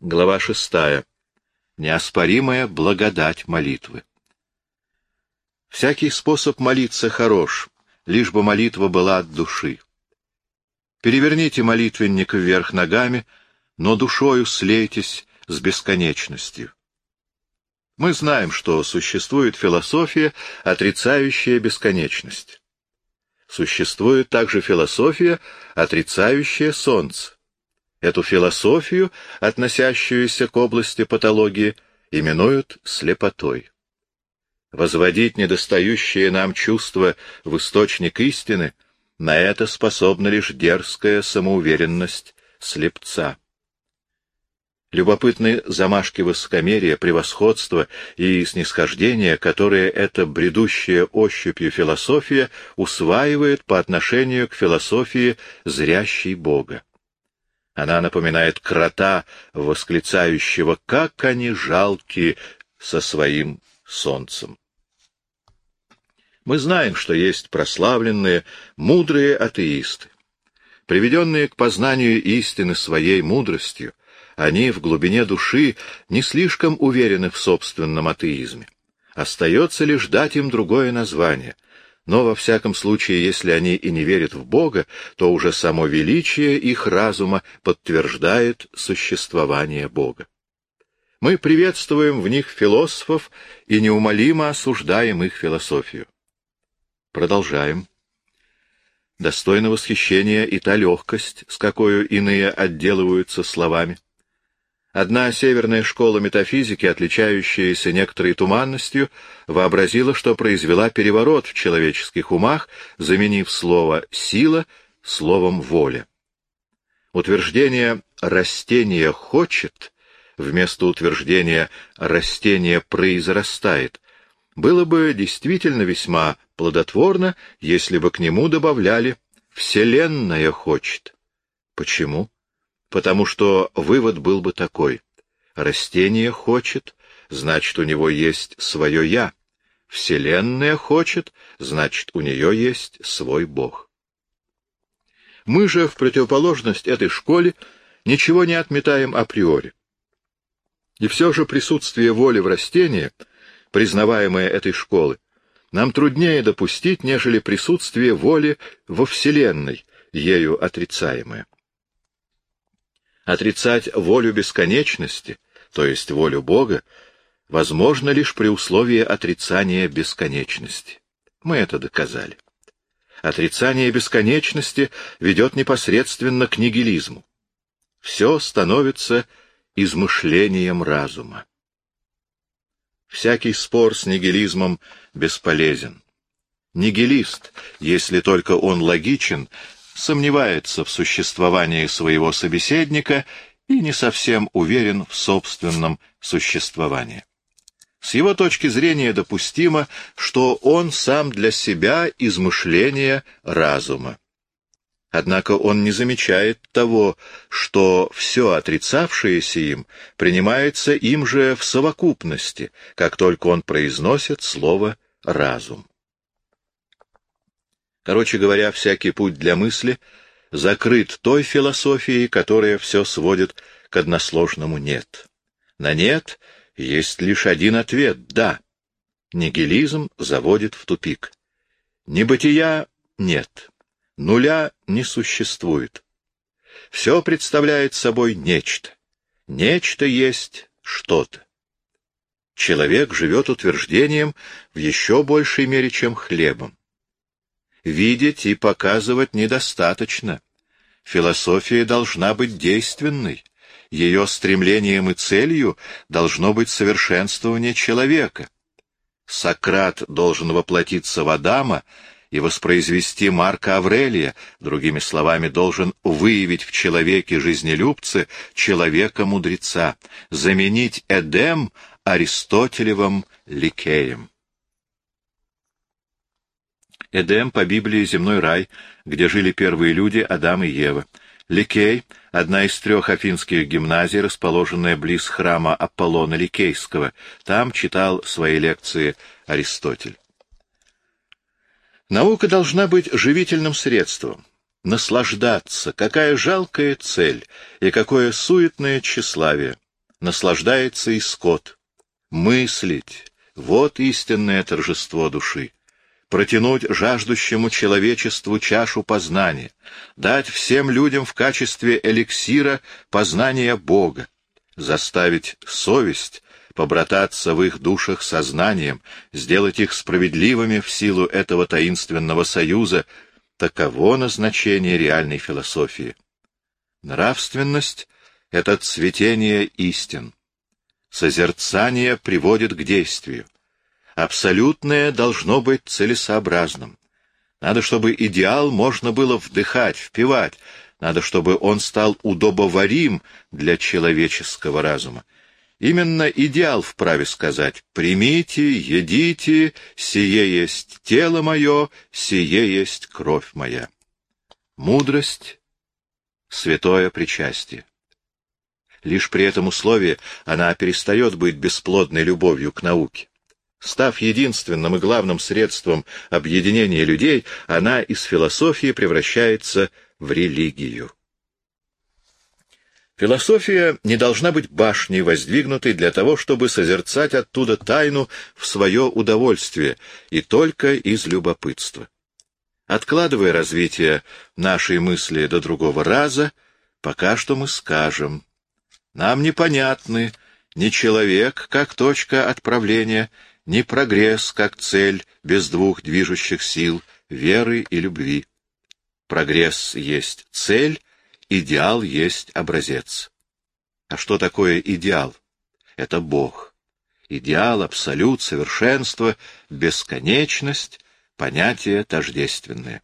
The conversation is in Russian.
Глава шестая. Неоспоримая благодать молитвы. Всякий способ молиться хорош, лишь бы молитва была от души. Переверните молитвенник вверх ногами, но душою слейтесь с бесконечностью. Мы знаем, что существует философия, отрицающая бесконечность. Существует также философия, отрицающая солнце. Эту философию, относящуюся к области патологии, именуют слепотой. Возводить недостающие нам чувства в источник истины — на это способна лишь дерзкая самоуверенность слепца. Любопытны замашки высокомерия, превосходства и снисхождения, которые эта бредущая ощупью философия усваивает по отношению к философии зрящей Бога. Она напоминает крота, восклицающего «как они жалки со своим солнцем». Мы знаем, что есть прославленные, мудрые атеисты. Приведенные к познанию истины своей мудростью, они в глубине души не слишком уверены в собственном атеизме. Остается лишь дать им другое название. Но, во всяком случае, если они и не верят в Бога, то уже само величие их разума подтверждает существование Бога. Мы приветствуем в них философов и неумолимо осуждаем их философию. Продолжаем. Достойно восхищения и та легкость, с какой иные отделываются словами. Одна северная школа метафизики, отличающаяся некоторой туманностью, вообразила, что произвела переворот в человеческих умах, заменив слово «сила» словом «воля». Утверждение «растение хочет» вместо утверждения «растение произрастает» было бы действительно весьма плодотворно, если бы к нему добавляли «Вселенная хочет». Почему? Потому что вывод был бы такой. Растение хочет, значит, у него есть свое «я». Вселенная хочет, значит, у нее есть свой Бог. Мы же, в противоположность этой школе, ничего не отметаем априори. И все же присутствие воли в растении, признаваемое этой школы, нам труднее допустить, нежели присутствие воли во Вселенной, ею отрицаемое. Отрицать волю бесконечности, то есть волю Бога, возможно лишь при условии отрицания бесконечности. Мы это доказали. Отрицание бесконечности ведет непосредственно к нигилизму. Все становится измышлением разума. Всякий спор с нигилизмом бесполезен. Нигилист, если только он логичен, сомневается в существовании своего собеседника и не совсем уверен в собственном существовании. С его точки зрения допустимо, что он сам для себя измышление разума. Однако он не замечает того, что все отрицавшееся им принимается им же в совокупности, как только он произносит слово «разум». Короче говоря, всякий путь для мысли закрыт той философией, которая все сводит к односложному «нет». На «нет» есть лишь один ответ «да». Нигилизм заводит в тупик. Небытия — нет. Нуля не существует. Все представляет собой нечто. Нечто есть что-то. Человек живет утверждением в еще большей мере, чем хлебом. Видеть и показывать недостаточно. Философия должна быть действенной. Ее стремлением и целью должно быть совершенствование человека. Сократ должен воплотиться в Адама и воспроизвести Марка Аврелия, другими словами, должен выявить в человеке жизнелюбце человека-мудреца, заменить Эдем Аристотелевым Ликеем. Эдем по Библии земной рай, где жили первые люди Адам и Ева. Ликей — одна из трех афинских гимназий, расположенная близ храма Аполлона Ликейского. Там читал свои лекции Аристотель. Наука должна быть живительным средством. Наслаждаться, какая жалкая цель и какое суетное тщеславие. наслаждается и скот. Мыслить — вот истинное торжество души. Протянуть жаждущему человечеству чашу познания, дать всем людям в качестве эликсира познания Бога, заставить совесть побрататься в их душах сознанием, сделать их справедливыми в силу этого таинственного союза, таково назначение реальной философии. Нравственность — это цветение истин. Созерцание приводит к действию. Абсолютное должно быть целесообразным. Надо, чтобы идеал можно было вдыхать, впивать. Надо, чтобы он стал удобоварим для человеческого разума. Именно идеал вправе сказать «примите, едите, сие есть тело мое, сие есть кровь моя». Мудрость — святое причастие. Лишь при этом условии она перестает быть бесплодной любовью к науке. Став единственным и главным средством объединения людей, она из философии превращается в религию. Философия не должна быть башней, воздвигнутой для того, чтобы созерцать оттуда тайну в свое удовольствие и только из любопытства. Откладывая развитие нашей мысли до другого раза, пока что мы скажем, нам непонятны ни человек как точка отправления, ни прогресс как цель без двух движущих сил — веры и любви. Прогресс есть цель, идеал есть образец. А что такое идеал? Это Бог. Идеал, абсолют, совершенство, бесконечность — понятие тождественное.